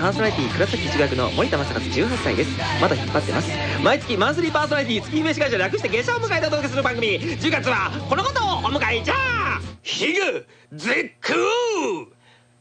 パーソナリティ倉崎一学の森田正和18歳です。まだ引っ張ってます。毎月マンスリーパーソナリティ月姫司会社略して下車を迎えてお届けする番組10月はこのことをお迎えじゃあヒグ絶好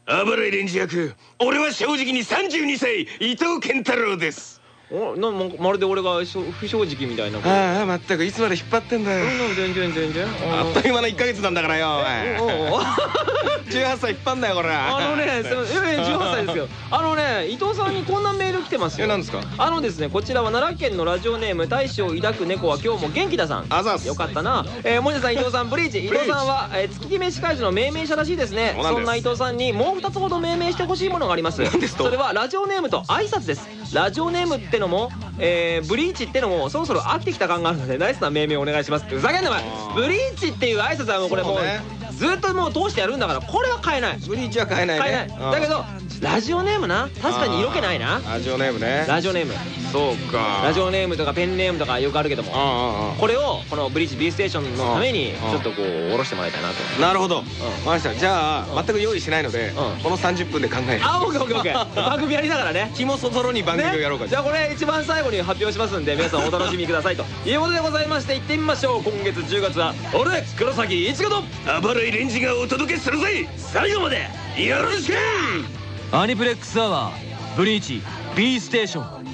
あばらいレンジ役俺は正直に32歳伊藤健太郎です。おなままるで俺が不正直みたいなああまったくいつまで引っ張ってんだようん全然全然あっという間の1ヶ月なんだからよお前おうおう 18歳引っ張んだよこれあのね、すい やいや18歳ですよ。あのね、伊藤さんにこんなメール来てますよ。え何ですか？あのですね、こちらは奈良県のラジオネーム大将抱く猫は今日も元気ださん。あざっすよかったな。えー、森田さん、伊藤さん、ブリーチ。伊藤さんは、えー、月決め司会者の命名者らしいですね。そんな伊藤さんにもう二つほど命名してほしいものがあります。何ですと？それはラジオネームと挨拶です。ラジオネームってのも、えー、ブリーチってのもそろそろ飽きてきた感があるのでナイスな命名お願いします。ふざけんなお前。ブリーチっていう挨拶はもうこれもうずっともう通してやるんだからこれは変えない。ブリーチは買えない買えねない。だけどラジオネームな。確かに色気ないな。ラジオネームね。ラジオネーム。そうか。ラジオネームとかペンネームとかよくあるけどもこれをこのブリッジ B ステーションのためにちうん。ょっとこう下ろしてもらいたいなと。なるほど。わかりました。じゃあ全く用意しないのでうん。この30分で考えるあオッケーオッケーオッケー。番組やりながらね。気もそぞろに番組をやろうかねじゃあこれ一番最後に発表しますんで皆さんお楽しみくださいと。いうことでございまして行ってみましょう。今月10月は俺黒崎一護とあばらいレンジがお届けするぜ。最後までよろしく。アニプレックスアワーブリーチ B ステーション。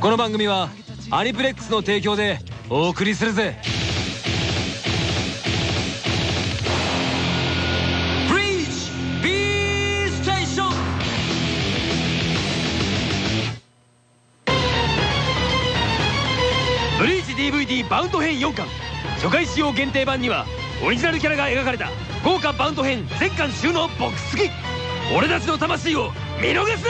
この番組はアニプレックスの提供でお送りするぜ。ブリーチ B ステーション。ブリーチ DVD バウンド編4巻。初回使用限定版にはオリジナルキャラが描かれた豪華バウンド編全巻収納ボックス付き。俺たちの魂を見逃す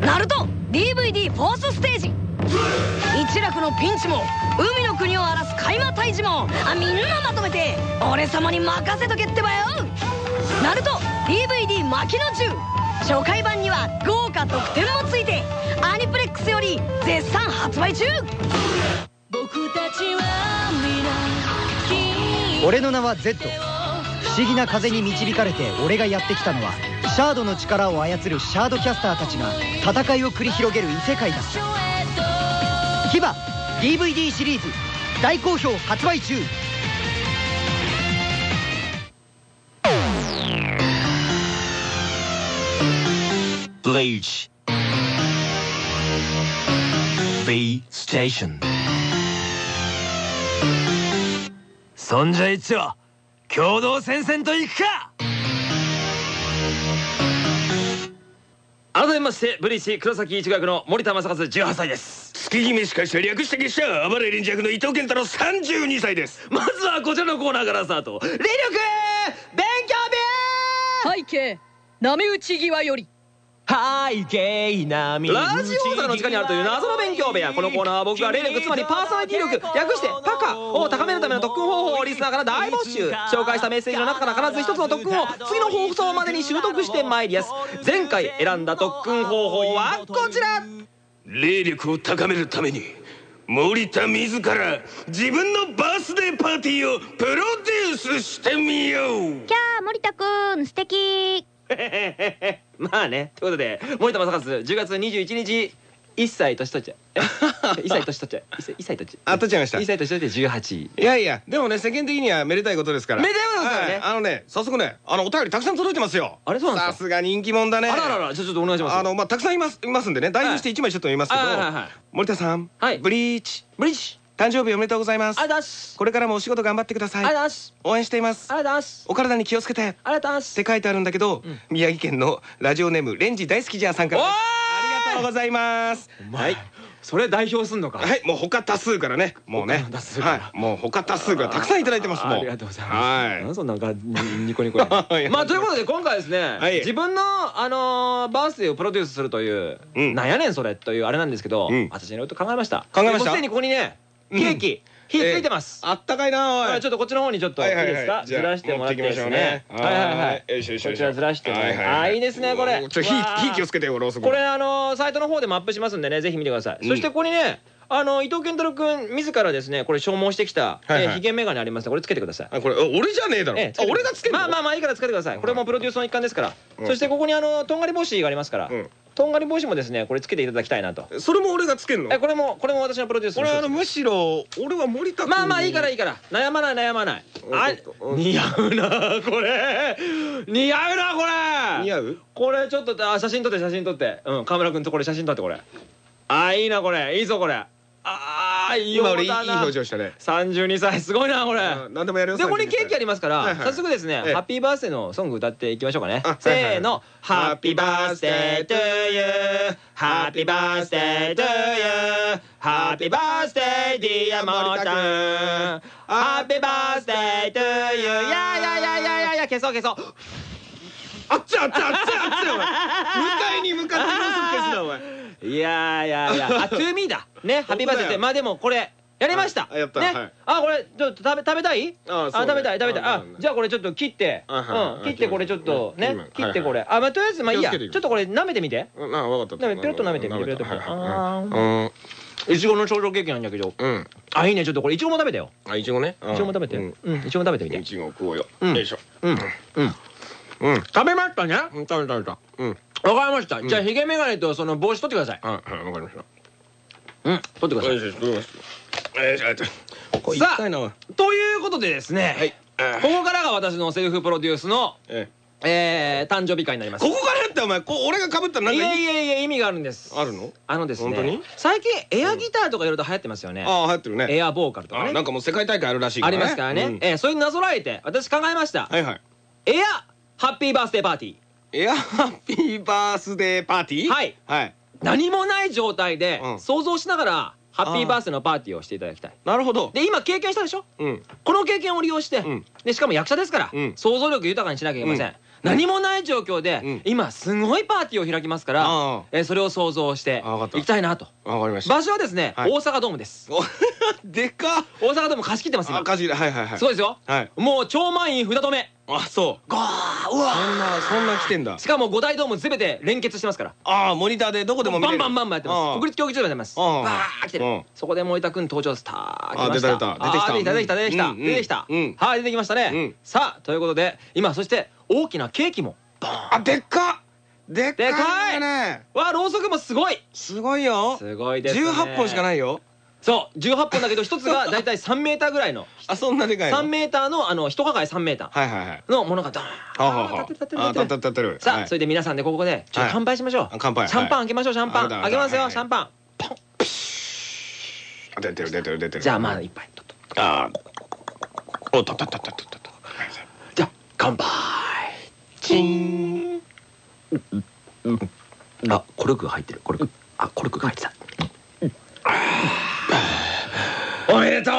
な！ナルト DVD フォースステージ。一楽のピンチも海の国を荒らす海馬退治もあみんなまとめて俺様に任せとけってばよ。ナルト DVD 巻きの銃初回版には豪華特典もついてアニプレックスより絶賛発売中。僕たちは皆俺の名は Z 不思議な風に導かれて俺がやってきたのはシャードの力を操るシャードキャスターたちが戦いを繰り広げる異世界だ。キバ DVD シリーズ大好評発売中ブリーチ B ステーションそんじゃ一応共同戦線といくか！改めましてブリッジ黒崎一学の森田正和18歳です。月姫司会者略して月謝あばれレンジ役の伊藤健太郎32歳です。まずはこちらのコーナーからスタート。霊力！勉強背景波打ち際より背景波部ラジオ大阪の地下にあるという謎の勉強部屋このコーナーは僕が霊力つまりパーソナリティ力略してパカを高めるための特訓方法をリスナーから大募集。紹介したメッセージの中から必ず一つの特訓を次の放送までに習得してまいりやす。前回選んだ特訓方法はこちら。霊力を高めるために森田自ら自分のバースデーパーティーをプロデュースしてみよう。キャー森田くん素敵 まあねということで森田正和10月21日1歳年取っちゃう。え？1歳年取っちゃう。1歳1歳取っちゃう。あ取っちゃいました。1歳年取って18いやいやでもね世間的にはめでたいことですから。めでたいことですからね。はい。あのね早速ねあのお便りたくさん届いてますよ。あれそうなんですか？さすが人気者だね。あらららちょっとお願いします。あのまあたくさんいますいますんでね。代表して一枚ちょっと読みますけど、森田さん、はい。ブリーチ。ブリッジ誕生日おめでとうございます。ありがとうございます。これからもお仕事頑張ってくださありがとうございいます。応援しています。ありがとうございます。お体に気をつけて。っありがとうございます。て書いてあるんだけど、宮城県のラジオネームレンジ大好きじゃんさんから。ありがとうございます。はい。それ代表すんのか？はいもう他多数からね。もうね。他多数から。はい。もう他多数からたくさんいただいてますもう。ありがとうございます。はい。なんそんなんかにニコニコ まあということで今回ですねはい。自分のあのーバースデーをプロデュースするといううん。なんやねんそれというあれなんですけどうん。私いろいろと考えました。考えました。すでにここにねケうん。ーキ。火ついてます。あったかいなおちょっとこっちの方にちょっといいですか？ずらしてもらってですね。はいはいはい。こちらずらしてねあーいいですねこれ。ちょっと火火気をつけてよろうそく。これあのーサイトの方でもアップしますんでねぜひ見てください、うん。そしてここにねあの伊藤健太郎君自らですねこれ消耗してきたひげ眼鏡ありますのでこれつけてください。あこれあ俺じゃねえだろ。俺がつけまあまあまあいいからつけてください。これもプロデュースの一環ですから、うん。そしてここにあのとんがり帽子がありますから、うんとんがり帽子もですねこれつけていただきたいなと。それも俺がつけるの？えこれもこれも私のプロデュースこれあのむししろ俺は森田君まあまあいいからいいから。悩まない悩まない。あうん似合うなこれ。似合うなこれ。似合う？これちょっとあ写真撮って写真撮って。うん河村君とこれ写真撮ってこれ。あいいなこれ。いいぞこれ。あーいいいい表情したね32歳すごいなこれ何でもやるよでここにケーキありますから、早速ですね、ハッピーバースデーのソング歌っていきましょうかね。せーの、ハッピーバースデートゥーユー、ハッピーバースデートゥーユー、ハッピーバースデーディアモータン、ハッピーバースデートゥーユー、やいやいやいややや消そう消そう。あっちあっちあっちあっちお前迎えに向かってろうそく消すなお前いやいやいや、あ、 to me だ。ね、ハッピーバースデーって、まあでもこれ。やりました。あやったねはい、あ、これ、ちょっと食べ、食べたい？あ食べたい、食べたい。あじゃあ、これちょっと切って。うん、切って、これちょっと、ね切って、これ。あ、まあ、とりあえず、まあ、いいや。ちょっとこれ舐めてみて。うんあ分かったねペロッと舐めてみて舐ペロッとあはいいちごの頂上ケーキなんだけど。うんうんあ、いいね、ちょっとこれいちごも食べてよ。あいちごねいちごも食べて。ううんん、いちごも食べてみてい。ちご食おうようんよいしょうん、うん。うん食べましたね。うん食べた食べたうんわかりました。じゃあ、ヒゲメガネとその帽子取ってください。はいはいわかりましたうん、取ってください。よし取りますさあということでですね。はいここからが私のセルフプロデュースの、ええー、誕生日会になります。ここからやってお前こう俺が被ったらなんいやかいいいやいや意味があるんです。あるの？あのです本当に？ね。最近エアギターとかいろいろと流行ってますよね。ああ流行ってるねエアボーカルとかね。あなんかもう世界大会あるらしいありますからね。うんえー、それになぞらえて私考えました。はいはいエアハッピーバースデーパーティー。エアハッピーバースデーパーティー？はい。はい。何もない状態でうん。想像しながらハッピーバースデーのパーティーをしていただきたい。なるほど。で今経験したでしょ？うん。この経験を利用して、うん。でしかも役者ですから、うん。想像力豊かにしなきゃいけません、うん。何もない状況で、うん。今すごいパーティーを開きますから、ああえーそれを想像してあわかった。いきたいなと。わかりました。場所はですね、はい。大阪ドームです。お でかっ。大阪ドーム貸し切ってます今。あかじりはいはいはい。すごいですよ。はい。もう超満員札止めあそう。ゴーうわそんなそんな来てんだ。しかも5大ドーム全て連結してますから。ああモニターでどこでも見れる。バンバンバンバンやってます。国立競技場でやってます。ああバー来てる。うん。そこで森田君登場スター来あました。出た出た。出てきた。出てきた出てきた。うん。出てきた。うん。はい出てきましたね。うん。さあということで今そして大きなケーキもあでっかでっかいでかい。ねわあろうそくもすごい。すごいよ。すごいですね。18本しかないよそう18本だけど一つがだいたい3メーターぐらいの。あそんなでかいの？3メーターのあの一抱え3メータはいはいはい。ーのものがドーンはは。は立ってる立って立る立って。る立ってる。さあはい。それで皆さんでここでちょっと乾杯しましょう。あ乾杯。シャンパン開けましょうシャンパン。開けますはいよシャンパン。ポンあ出てる出てる出てる。じゃあまあ一杯。とあおっと。っとっとっとっとっとじゃあ乾杯。チン。あコルクが入ってる。コルク。あコルクが入ってたおめでと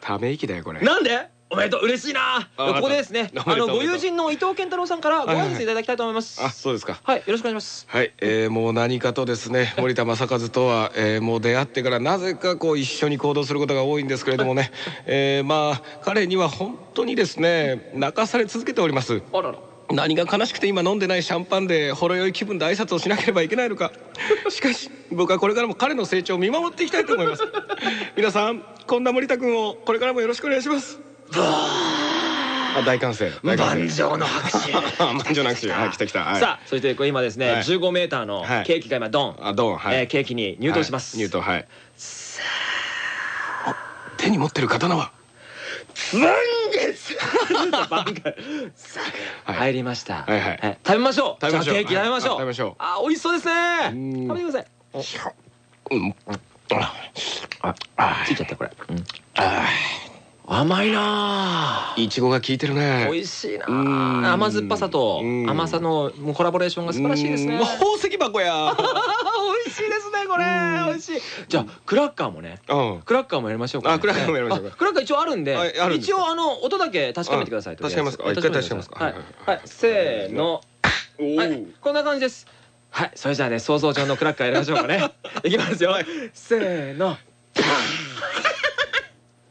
ため息だよこれ。うなんで？おめでとう。嬉しいな。あここでですね。あのご友人の伊藤健太郎さんからご挨拶いただきたいと思います。あそうですか。はいよろしくお願いします。はい、えー、もう何かとですね森田正和とは、えー、もう出会ってからなぜかこう一緒に行動することが多いんですけれどもね、えー、まあ彼には本当にですね泣かされ続けております。あらら何が悲しくて今飲んでないシャンパンでほろ酔い気分で挨拶をしなければいけないのか。しかし僕はこれからも彼の成長を見守っていきたいと思います。皆さんこんな森田君をこれからもよろしくお願いします。あ大歓声。大歓声。万丈 の拍手満場の拍手はい来た来た、はい、さあそしてこれ今ですねはい。15メーターのはい。ケーキが今ドン。あドンはい、えーケーキに入刀します。はい入刀はい。あ手に持ってる刀は満月はい 入りました。はいはい。え食べましょう。食べましょう。じゃあケーキ食べましょう。食べましょう。あ美味しそうですね。ん。食べてください。うん。ああついちゃったこれ。うん甘いなあ。いちごが効いてるね。美味しいな甘酸っぱさとうん。甘さのコラボレーションが素晴らしいですね。うん。宝石箱や。美味しいですねこれ。美味しい。じゃあクラッカーもね。うん。クラッカーもやりましょうかね。あクラッカーもやりましょうクラッカー一応あるんで一応あの音だけ確かめてくださいあ確かめますか。一回確かめますか。はい。せーの。おはい。こんな感じです。はい。それじゃあね想像上のクラッカーやりましょうかね。いきますよ。せーの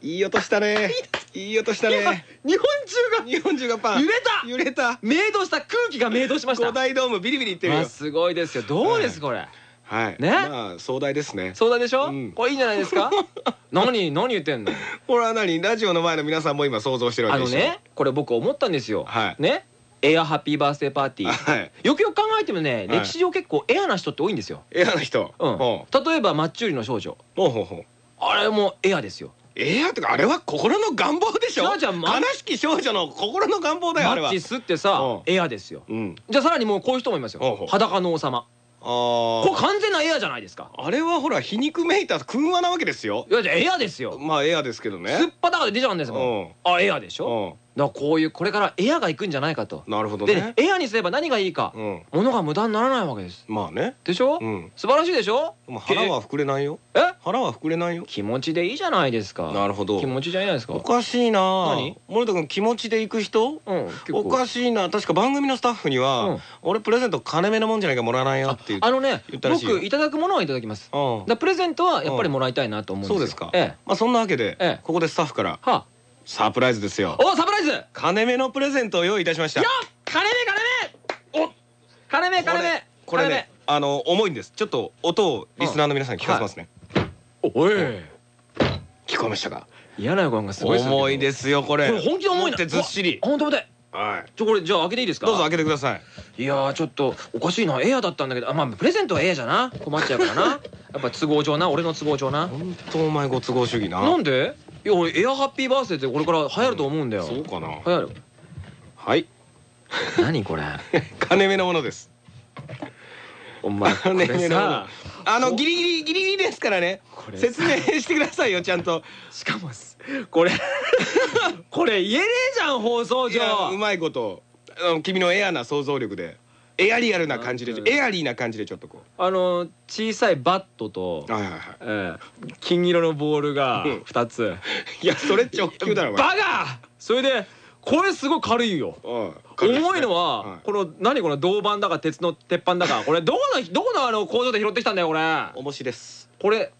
いい音したね。いい音した今ね日本中が日本中がパン。揺れた。揺れた。明動した空気が明動しました。五大ドームビリビリいってるよ。あすごいですよ。どうですこれ。はい。ね？まあ壮大ですね。そうだでしょ、うん。これいいんじゃないですか？何？何言ってんの？これは何？ラジオの前の皆さんも今想像してるわけでしょ。あのねこれ僕思ったんですよ、はい。ね？エアハッピーバースデーパーティー、はい。よくよく考えてもね、はい。歴史上結構エアな人って多いんですよ、エアな人。うん。ほ例えばマッチューリの少女。うほうほうほう。あれもエアですよエアってかあれは心の願望でしょ？悲しき少女の心の願望だよあれは。マッチスってさうん。エアですよ。うん。じゃあさらにもうこういう人もいますよ。裸の王様。あこれ完全なエアじゃないですか？あれはほら皮肉めいた空話なわけですよいやじゃあエアですよまあエアですけどすっねぱだかで出ちゃうんですもんあエアでしょうだからこういうこれからエアが行くんじゃないかと。んなるほどでねエアにすれば何がいいか。うん。物が無駄にならないわけです。まあね。でしょ？うん。素晴らしいでしょ？でも腹は膨れないよ。え？腹は膨れないよ。気持ちでいいじゃないですか。なるほど。気持ちじゃないですか。おかしいな。何？森田君気持ちで行く人？おかしいな。確か番組のスタッフには、うん。俺プレゼント金目のもんじゃないかもらわないよ。ってあのね僕いただくものはいただきます。プレゼントはやっぱりもらいたいなと思うんですよ。そうですか、ええ。まあそんなわけで、ええ。ここでスタッフから。はサプライズですよ。あおサプライズ！よ金目のプレゼントを用意いたしました。っ！金目金目！お金目金目！これねあの重いんです。ちょっと音をリスナーの皆さんに聞かせますね、おい。聞こえましたか？嫌な予感がすごい重いですよこれ。本気で重いってずっしり。本当重たいはい。ちょこれじゃあ開けていいですか？どうぞ開けてください。いやーちょっとおかしいな。エアだったんだけど。あまあプレゼントはエアじゃな。困っちゃうからな。やっぱ都合上な。俺の都合上な。本当お前ご都合主義な。なんで？いや俺エアハッピーバースデーってこれから流行ると思うんだよ。そうかな。流行る。はい。何これ？金目のものです。お前こ金れ目のもの。さあのギリギリギリギリですからね。これ説明してくださいよちゃんと。しかもすこれこれ言えねえじゃん放送いやう上まいこと。あの君のエアな想像力でエアリアルな感じでうん。エアリーな感じでちょっとこあの小さいバットとうはいはいはええ金色のボールがうん。2つ。い いやそれ直球だろバカ！それでこれすごい軽いよ。うん。重いのは、はい。この何この銅板だか鉄の鉄板だか。これどこの どこのあの工場で拾ってきたんだよこれ。重しです。これ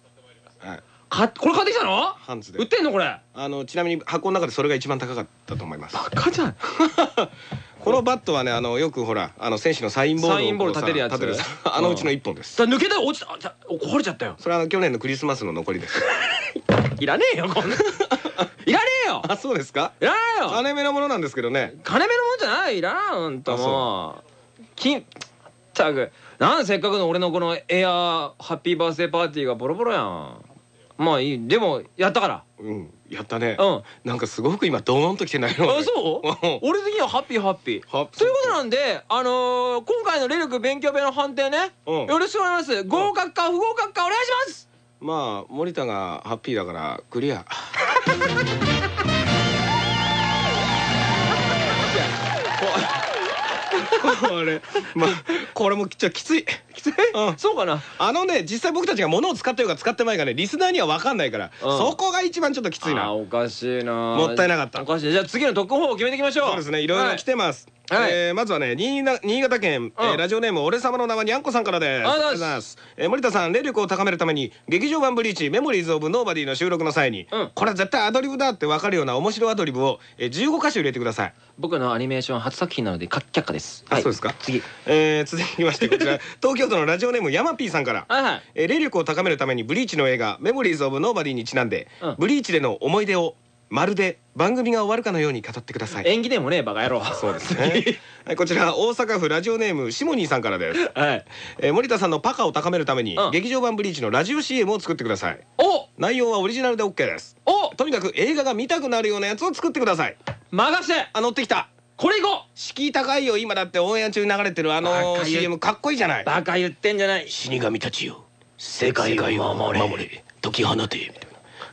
はい。かこれ買ってきたの？ハンズで。売ってんのこれ？あのちなみに箱の中でそれが一番高かったと思います。バカじゃん このバットはねあのよくほらあの選手のサインボールをサインボール立てるやつ。こうささあのうちの一本です。だ抜けたよ落ちた壊れちゃったよ。それはあの去年のクリスマスの残りです。いらねえよこんな。いらねえよ。あそうですか？いらないよ。金目のものなんですけどね。金目のもんじゃない。いらないほんともう。金ったく。なんでせっかくの俺のこのエアハッピーバースデーパーティーがボロボロやん。まあいい。でもやったから。うんやったね。うん。なんかすごく今ドーンときてないの？あそう？うん。俺的にはハッピーハッピー。ハッピー。ということなんであのー今回の霊力勉強部屋の判定ね。うん。よろしくお願いします。合格か不合格かお願いします。まあ森田がハッピーだからクリア。これまあこれもきついうん。そうかな。あのね実際僕たちが物を使ってるか使ってないかねリスナーには分かんないから、うん。そこが一番ちょっときついな。おかしいな。もったいなかった。おかしい。じゃあ次の特訓方法決めていきましょう。そうですねいろい。ろ来てます、はい。えーまずはね新潟新潟県、えーうん。ラジオネーム俺様の名はにゃんこさんからです。ありがとうございます。えー森田さん霊力を高めるために劇場版ブリーチメモリーズオブノーバディの収録の際に、うん。これは絶対アドリブだって分かるような面白アドリブを、えー、15箇所入れてください。僕のアニメーション初作品なのでか却下です。はい。あそうですか。次。えー続きましてこちら。東 京都のラジオネームヤマピーさんから。はいはい。えー霊力を高めるためにブリーチの映画「メモリーズ・オブ・ノーバディ」にちなんで、うん。ブリーチでの思い出をまるで番組が終わるかのように語ってください。演技でもねえバカ野郎。そうですね。はいこちら大阪府ラジオネームシモニーさんからです、はい。えー森田さんのパカを高めるために、うん。劇場版ブリーチのラジオ CM を作ってください。お！内容はオリジナルで OK です。お！とにかく映画が見たくなるようなやつを作ってください。任せあ乗ってきたこれいこ敷居高いよ今だってオンエア中に流れてるあの CM かっこいいじゃない。うバカ言ってんじゃない。死神たちよ。世界を守れ。解き放て。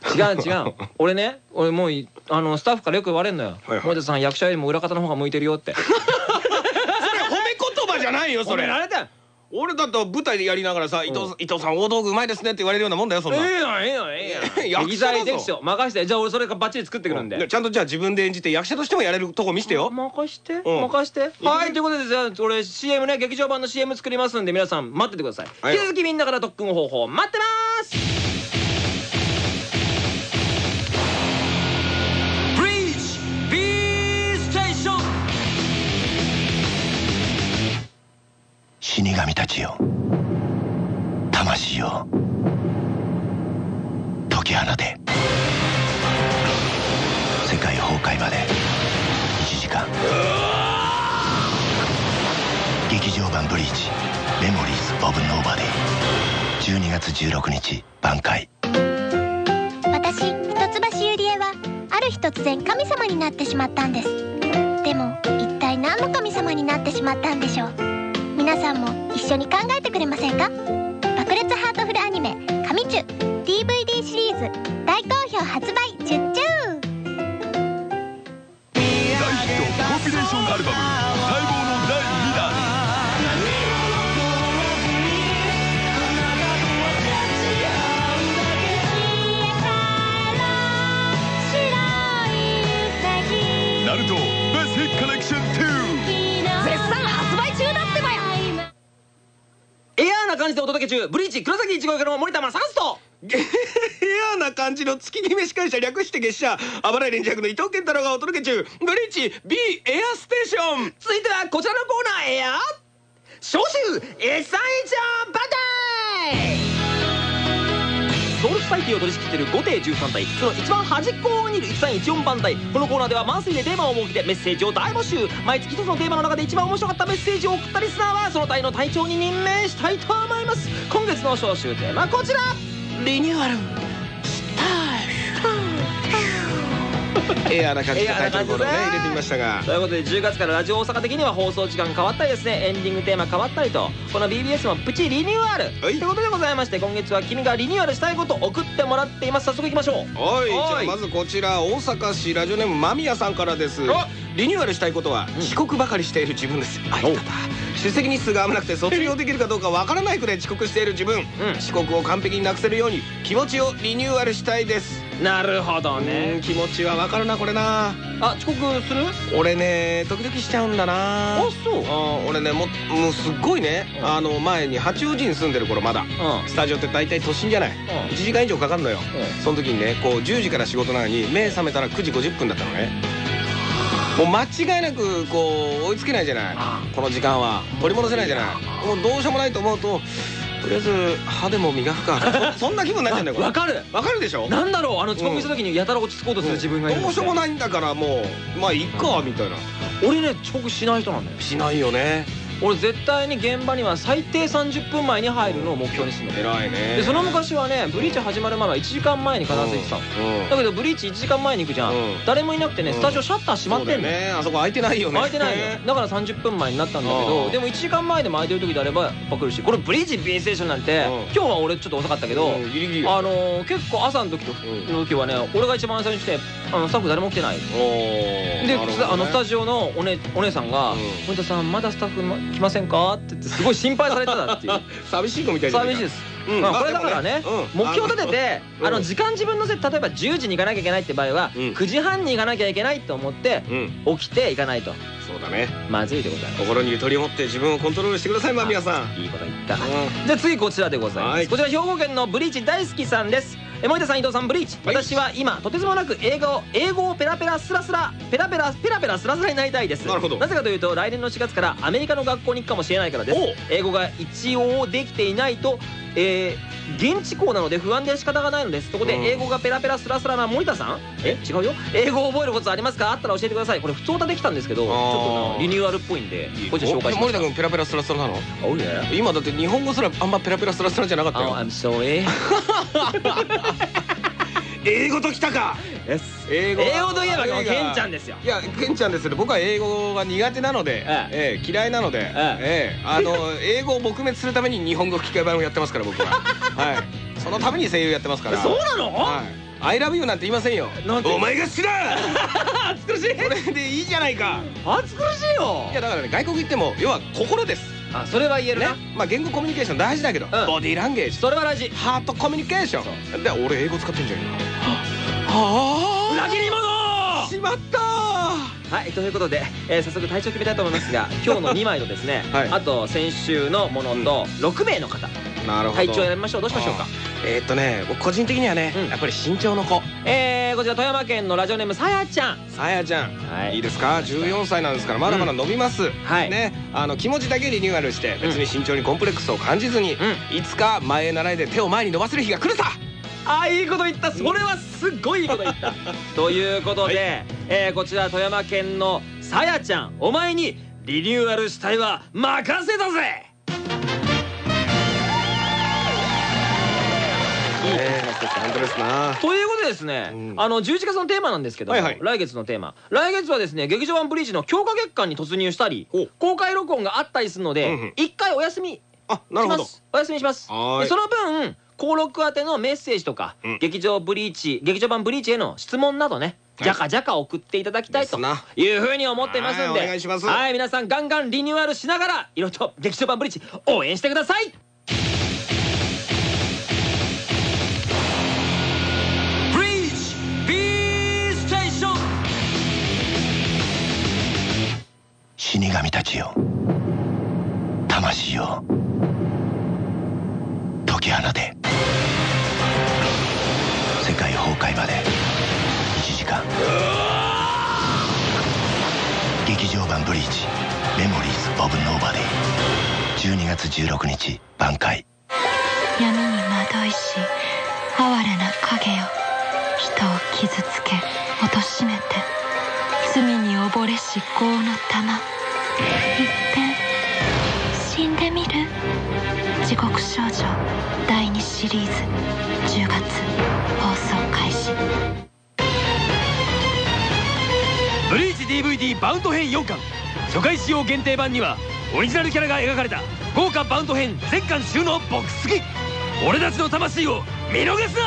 みたいな違う違う。俺ね俺もういあのスタッフからよく言われんのよ。はいはい。森田さん役者よりも裏方の方が向いてるよって。それ褒め言葉じゃないよそ 褒めれられたよ俺だって舞台でやりながらさ伊藤伊藤さん大道具うまいですねって言われるようなもんだよそんなええやんええやんええやん役者だぞ適材適所任して。じゃあ俺それからバッチリ作ってくるんで。ちゃんとじゃあ自分で演じて役者としてもやれるとこ見せてよ。任して。うん。任して。はいということでじゃあ俺 CM ね劇場版の CM 作りますんで皆さん待っててください。引き続きみんなから特訓方法待ってます死神たちよ。魂を。解き放て。世界崩壊まで。1時間。劇場版「ブリーチ。メモリーズ・オブ・ノーバディ」12月16日挽回。私一橋ゆりえはある日突然神様になってしまったんです。でも一体何の神様になってしまったんでしょう？皆さんも一緒に考えてくれませんか？爆裂ハートフルアニメ「神チュ」DVD シリーズ大好評発売チュッチュー大ヒットコンピレーションアルバムな感じでお届け中ブリーチ黒崎一号からの森田正和とエアーな感じの月決め司会者略して月謝。暴れ連着の伊藤健太郎がお届け中ブリーチ B エアステーション。続いてはこちらのコーナーエアー。招集エサイちゃんバタイソウルスパイティを取り仕切っている5艇13隊。その一番端っこにいる1314番隊。このコーナーではマンスリーでテーマを設けてメッセージを大募集。毎月一つのテーマの中で一番面白かったメッセージを送ったリスナーはその隊の隊長に任命したいと思います。今月の招集テーマはこちら。リニューアル。エアーな感じでタイトルコールをね入れてみましたが。ということで10月からラジオ大阪的には放送時間変わったりですねエンディングテーマ変わったりとこの BBS もプチリニューアルとはい。いうことでございまして今月は君がリニューアルしたいことを送ってもらっています。早速いきましょう。はい。じゃはい。あまずこちら大阪市ラジオネーム間宮さんからです。あリニューアルしたいことは遅刻ばかりしている自分です。あいたた出席日数が合わなくて卒業できるかどうかわからないくらい遅刻している自分。遅刻を完璧になくせるように気持ちをリニューアルしたいです。なるほどうんね気持ちはわかるなこれな。あ遅刻する？俺ね時々しちゃうんだな。あそう。あ俺ねもうもうすっごいね。うん。あの前に八王子に住んでる頃まだ。うん。スタジオって大体都心じゃない。1時間以上かかるのよ。うん。その時にねこう10時から仕事なのに目覚めたら9時50分だったのねもう間違いなくこう追いつけないじゃない。この時間は。取り戻せないじゃない。もうどうしようもないと思うととりあえず歯でも磨くか。そそんな気分になっちゃうんだよわかる。わかるでしょ？なんだろう？あの遅刻した時にやたら落ち着こうとする自分がいるどうしようもないんだからもうまあいっかみたいな。俺ね遅刻しない人なんだよ。しないよね俺絶対に現場には最低30分前に入るのを目標にするの。偉いね。でその昔はねブリーチ始まる前は1時間前に必ず行ってたの。うん。だけどブリーチ1時間前に行くじゃん、うん。誰もいなくてねうん。スタジオシャッター閉まってんの、ね。あそこ空いてないよね。空いてないのだから30分前になったんだけうん。どでも1時間前でも空いてる時であればやっぱ来るし。これブリーチ B ステーションなんてうん。今日は俺ちょっと遅かったけどうんギリギリ。よあのー結構朝の時の時はね俺が一番最初に来てあのスタッフ誰も来てないであのスタジオのお,、ね、お姉さんがうん「森田さんまだスタッフま来ませんか?」って言ってすごい心配されてたっていう。寂しい子みたいな寂しいです、うん。まあ、まあこれだからね目標立ててあの時間自分のせ例えば10時に行かなきゃいけないって場合はうん。9時半に行かなきゃいけないと思ってうん。起きて行かないと。そうだね。まずいでございます心にゆとりを持って自分をコントロールしてください間宮さん。いいこと言った。うじゃあ次こちらでございまはい。すこちら兵庫県のブリーチ大好きさんです。え森田さん伊藤さんブリーチ。はい。私は今とてつもなく英語を英語をペラペラスラスラペラペラペラペラスラスラになりたいです。なるほど。なぜかというと来年の4月からアメリカの学校に行くかもしれないからです。英語が一応できていないとえー、現地校なので不安で仕方がないのです。そこでうん。英語がペラペラスラスラな森田さん？え？違うよ。英語を覚えるコツありますか？あったら教えてください。これ普通歌できたんですけどちょっとなリニューアルっぽいんでこっち紹介しま森す田君ペラペラスラスラなの？Oh 今だって日本語すらあんまペラペラスラスラじゃなかった Oh よ I'm sorry. 英語ときたか！Yes 英英語といえばケンちゃんですよ。いやケンちゃんですけど僕は英語が苦手なので、ええ。え嫌いなので、ええ。あの 英語を撲滅するために日本語吹き替え版をやってますから僕は。はい。そのために声優やってますから。そうなの？はい。I love you なんて言いませんよ。なんて？お前が好きだ！暑苦しい。これでいいじゃないか。暑苦しいよ。いやだからね外国行っても要は心です。あそれは言えるね。なまあ言語コミュニケーション大事だけど、ん。ボディーランゲージ。それは大事。ハートコミュニケーション。で俺英語使ってんじゃん今。は裏切り者あしまったはいということで、えー早速体調決めたいと思いますが 今日の2枚とですね、はい。あと先週のものと6名の方。なるほど。体調選びましょう。どうしましょうか？えーっとね僕個人的にはね、うん。やっぱり身長の子。えー、こちら富山県のラジオネームさやちゃん。さやちゃん、はい。い、いですか？14歳なんですからまだまだ伸びます、はい。ねあの気持ちだけリニューアルして別に身長にコンプレックスを感じずに、ういつか前へ習いで手を前に伸ばせる日が来るさあーいいこと言った。それはすっごいいいこと言った。ということで、えーこちら富山県のさやちゃんお前にリニューアルしたいは任せたぜ！本当ですな。ということでですね、うん。あの11月のテーマなんですけども、はいはい。来月のテーマ。来月はですね劇場版ブリーチの強化月間に突入したりお公開録音があったりするので、うんうん。一回お休みあなるほど。しますお休みします。その分登録宛てのメッセージとか、うん。劇場ブリーチ劇場版ブリーチへの質問などねはい。じゃかじゃか送っていただきたいとですな。いうふうに思っていますんではいお願いします。はい皆さんガンガンリニューアルしながらいろいろと劇場版ブリーチ応援してください。ブリーチ B ステーション死神たちよ。魂よ。解き放てまで。1時間。劇場版ブリーチ。メモリーズ・オブ・ノーバディ。12月16日挽回。闇に惑いし哀れな影よ人を傷つけ貶めて罪に溺れし業の玉。一遍死んでみる？地獄少女第2シリーズ。10月放送。DVD バウンド編4巻。初回使用限定版にはオリジナルキャラが描かれた豪華バウンド編全巻収納ボックス付き。俺たちの魂を見逃すな！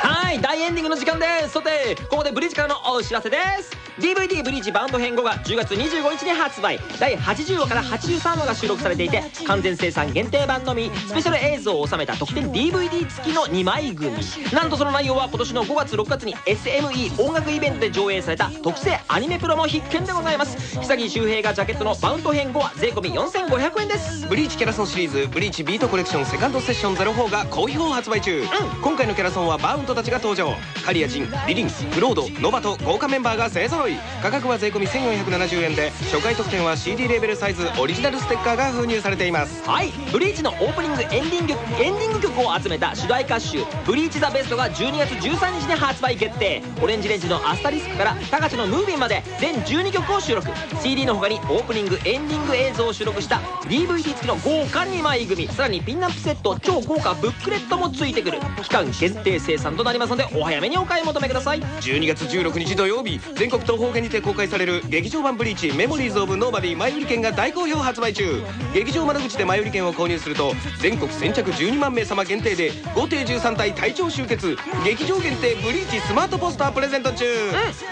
はい大エンディングの時間です。さてここでブリーチからのお知らせです。DVD ブリーチバウンド編5が10月25日に発売。第80話から83話が収録されていて完全生産限定版のみ。スペシャル映像を収めた特典 DVD 付きの2枚組。なんとその内容は今年の5月6月に SME 音楽イベントで上映された特製アニメプロも必見でございます。久木周平がジャケットのバウンド編5は税込4500円です。ブリーチキャラソンシリーズブリーチビートコレクションセカンドセッション04が好評発売中、今回のキャラソンはバウンドたちが登場。カリアジンリリンフロードノバと豪華メンバーが勢ぞろい価格は税込1470円で初回特典は CD レベルサイズオリジナルステッカーが封入されています。はい。ブリーチのオープニングエンディングエンディング曲を集めた主題歌集「ブリーチ・ザ・ベスト」が12月13日に発売決定。オレンジレンジの「アスタリスク」から「タカチのムービー」まで全12曲を収録。CD の他にオープニングエンディング映像を収録した DVD 付きの豪華2枚組。さらにピンナップセット超豪華ブックレットもついてくる。期間限定生産となりますのでお早めにお買い求めください。12月16日土曜日全国東方圏にて公開される劇場版ブリーチメモリーズ・オブ・ノーバディ前売り券が大好評発売中劇場窓口で前売り券を購入すると全国先着12万名様限定で5艇13体隊長集結劇場限定ブリーチスマートポスタープレゼント中、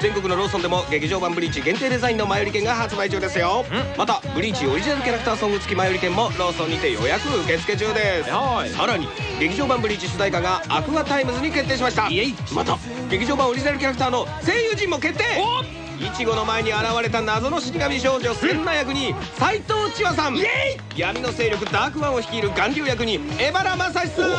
全国のローソンでも劇場版ブリーチ限定デザインの前売り券が発売中ですよ、またブリーチオリジナルキャラクターソング付き前売り券もローソンにて予約受付中です。はいさらに劇場版ブリーチ主題歌が Aqua Timez に決定しましたまた劇場版オリジナルキャラクターの声優陣も決定いちごの前に現れた謎の死神少女センナ役に斎藤千和さん。闇の勢力ダークワンを率いる巌流役に江原正士さん。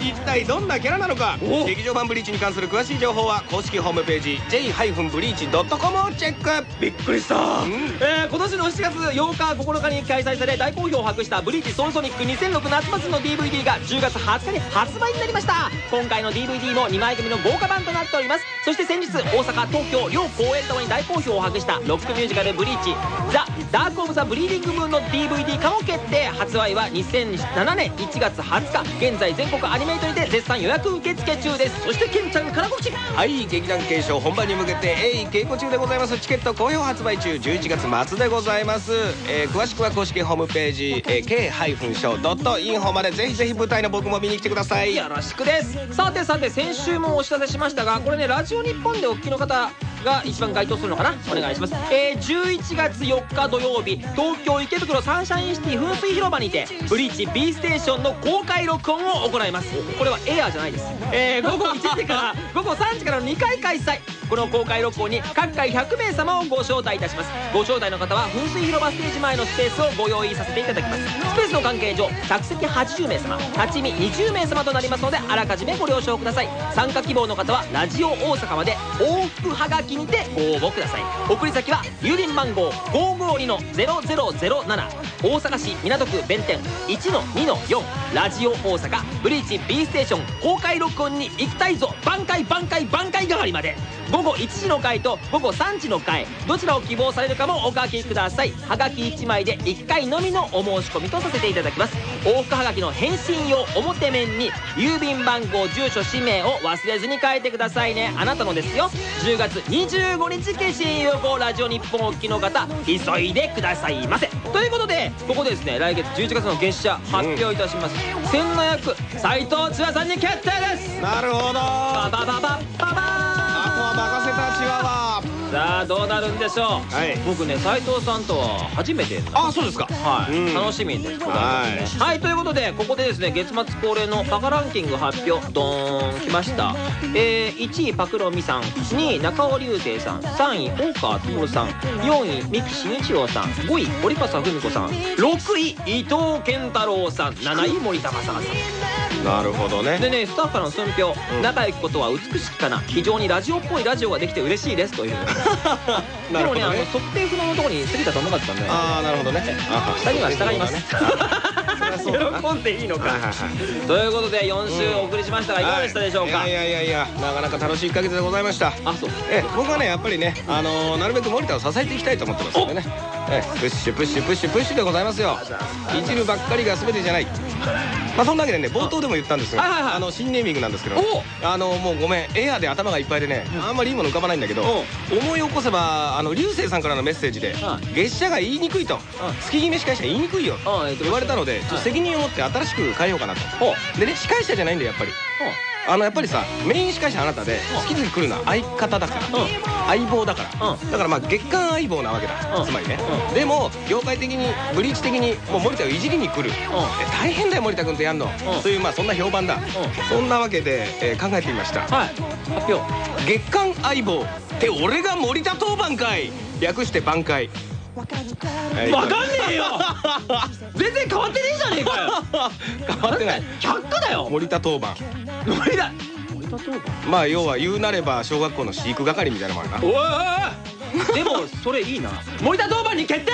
一体どんなキャラなのか劇場版ブリーチに関する詳しい情報は公式ホームページ j-breach.com をチェック。びっくりした、えー今年の7月8日9日に開催され大好評を博した「ブリーチソウルソニック2006夏祭り」の DVD が10月20日に発売になりました。今回の DVD も2枚組の豪華版となっております。そして先日大阪東京両公演ともに大好評を博したロックミュージカル「ブリーチザ・ダーク・オブ・ザ・ブリーディング・ムーン」の DVD 化も決定。発売は2007年1月20日。現在全国アニメイトにて絶賛予約受付中です。そしてケンちゃんから告知。はい劇団継承本番に向けて鋭意稽古中でございます。チケット好評発売中。11月末でございます、えー詳しくは公式ホームページ、えー、k-show.info までぜひぜひ舞台の僕も見に来てください。よろしくです。さてさて先週もお知らせしましたがこれねラジオ日本でお聞きの方が一番該当するのかな？お願いします。えー、11月4日土曜日東京池袋サンシャインシティ噴水広場にてブリーチ B ステーションの公開録音を行います。これはエアーじゃないです。えー、午後1時から午後3時からの2回開催。この公開録音に各回100名様をご招待いたします。ご招待の方は噴水広場ステージ前のスペースをご用意させていただきます。スペースの関係上客席80名様立ち見20名様となりますのであらかじめご了承ください。参加希望の方はラジオ大阪まで往復はがきにてご応募ください。送り先は郵便番号552-0007大阪市港区弁天1-2-4ラジオ大阪ブリーチ B ステーション。公開録音に行きたいぞ。挽回挽回挽回代わりまで。午後1時の回と午後3時の回。どちらを希望されるかもお書きください。はがき1枚で1回のみのお申し込みとさせていただきます。往復はがきの返信用表面に郵便番号住所氏名を忘れずに書いてくださいね。あなたのですよ。10月25日消印有効ラジオ日本お聞きの方急いでくださいませ。ということでここでですね来月11月の月謝発表いたします、千の役斉藤千和さんに決定です。なるほど。ババババババさあどうなるんでしょう、はい。僕ね斉藤さんとは初めてあそうですか。はい、うん。楽しみでございます。ねはい。ということでここでですね月末恒例のパカランキング発表。ドーンきました。えー、1位パクロミさん。2位中尾隆聖さん。3位大川徹さん。4位三木慎一郎さん。5位折笠文子さん。6位伊藤健太郎さん。7位森田正和さんなるほどね。でねスタッフからの寸評、うん。仲良きことは美しきかな非常にラジオっぽいラジオができて嬉しいですという。なでもねあの測定不能のところに過ぎたと思かったんで。ああなるほどね。下には従います。そうだな喜んでいいのか。ということで4週お送りしましたがいかがでしたでしょうか？はい。いやいやいやなかなか楽しい1ヶ月でございました。あそう。え僕はねやっぱりねあのーなるべく森田を支えていきたいと思ってますのでね。えプッシュプッシュプッシュプッシュでございますよ。一るばっかりが全てじゃない。まあそんなわけでね冒頭でも言ったんですがあの新ネーミングなんですけど。おあのもうごめん。エアで頭がいっぱいでねあんまりいいもの浮かばないんだけど思い起こせばあの流星さんからのメッセージでは月謝が言いにくいと。月決め司会者言いにくいよ言われたのでちょっと責任を持って新しく変えようかなと。でね司会者じゃないんだよやっぱり。あのやっぱりさメイン司会者あなたで月々来るのは相方だから。相棒だから。う。んだからまあ月間相棒なわけだう。んつまりね。う。でも業界的にブリーチ的にもう森田をいじりに来る。え大変だよ森田君とやんの。う。んそういうまあそんな評判だ。そんなわけでえー考えてみました。はい。発表。月間相棒って俺が森田当番かい略して挽回はいわかんねえよ。全然変わってねえじゃねえかよ。変わってない。100かだよ。森田当番。無理だ森田当番？まあ要は言うなれば小学校の飼育係みたいなもんやな。おいおいおい。でもそれいいな。森田当番に決定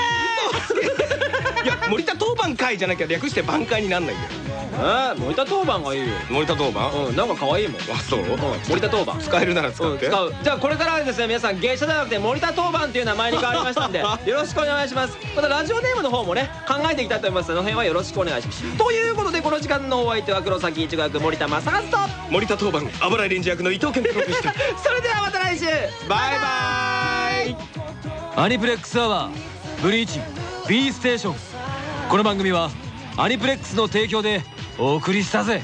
いや森田当番会じゃなきゃ略して挽回になんないんだよ。えー、森田当番がいいよ。森田当番？うんなんか可愛いもん。あそう？森田当番？使えるなら使って。うん使う。じゃあこれからはですね皆さん芸者じゃなくて森田当番っていう名前に変わりましたんで よろしくお願いします。またラジオネームの方もね考えていきたいと思いますその辺はよろしくお願いします。ということでこの時間のお相手は黒崎一護役森田正和と森田当番あばらいレンジ役の伊藤健太郎でした。それではまた来週。バイバイ。アニプレックスアワーブリーチ B ステーションこの番組はアニプレックスの提供でお送りしたぜ。